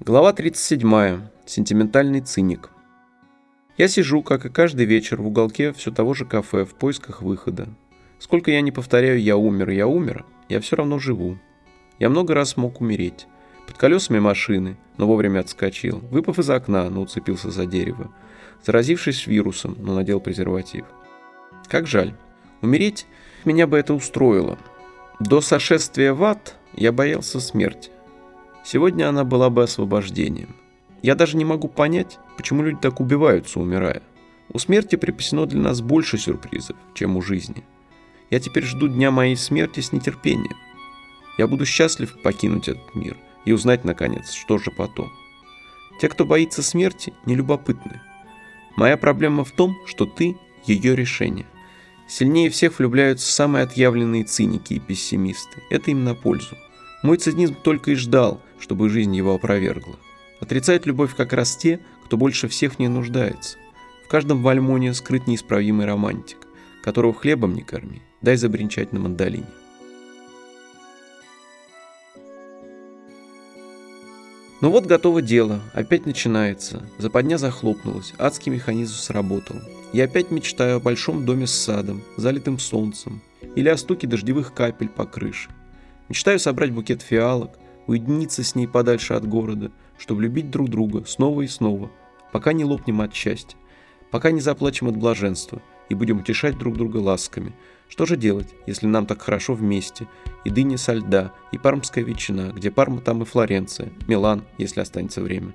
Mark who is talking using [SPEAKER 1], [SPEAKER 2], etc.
[SPEAKER 1] Глава 37. Сентиментальный циник. Я сижу, как и каждый вечер, в уголке все того же кафе в поисках выхода. Сколько я не повторяю «я умер, я умер», я все равно живу. Я много раз мог умереть. Под колесами машины, но вовремя отскочил. Выпав из окна, но уцепился за дерево. Заразившись вирусом, но надел презерватив. Как жаль. Умереть меня бы это устроило. До сошествия в ад я боялся смерти. Сегодня она была бы освобождением. Я даже не могу понять, почему люди так убиваются, умирая. У смерти припасено для нас больше сюрпризов, чем у жизни. Я теперь жду дня моей смерти с нетерпением. Я буду счастлив покинуть этот мир и узнать, наконец, что же потом. Те, кто боится смерти, не любопытны. Моя проблема в том, что ты – ее решение. Сильнее всех влюбляются самые отъявленные циники и пессимисты. Это им на пользу. Мой цинизм только и ждал, чтобы жизнь его опровергла. Отрицают любовь как раз те, кто больше всех в ней нуждается. В каждом вальмоне скрыт неисправимый романтик, которого хлебом не корми, дай забринчать на мандолине. Ну вот готово дело, опять начинается. Западня захлопнулась, адский механизм сработал. Я опять мечтаю о большом доме с садом, залитым солнцем, или о стуке дождевых капель по крыше. Мечтаю собрать букет фиалок, уединиться с ней подальше от города, чтобы любить друг друга снова и снова, пока не лопнем от счастья, пока не заплачем от блаженства и будем утешать друг друга ласками. Что же делать, если нам так хорошо вместе? И дыня со льда, и пармская ветчина, где Парма, там и Флоренция, Милан, если останется время.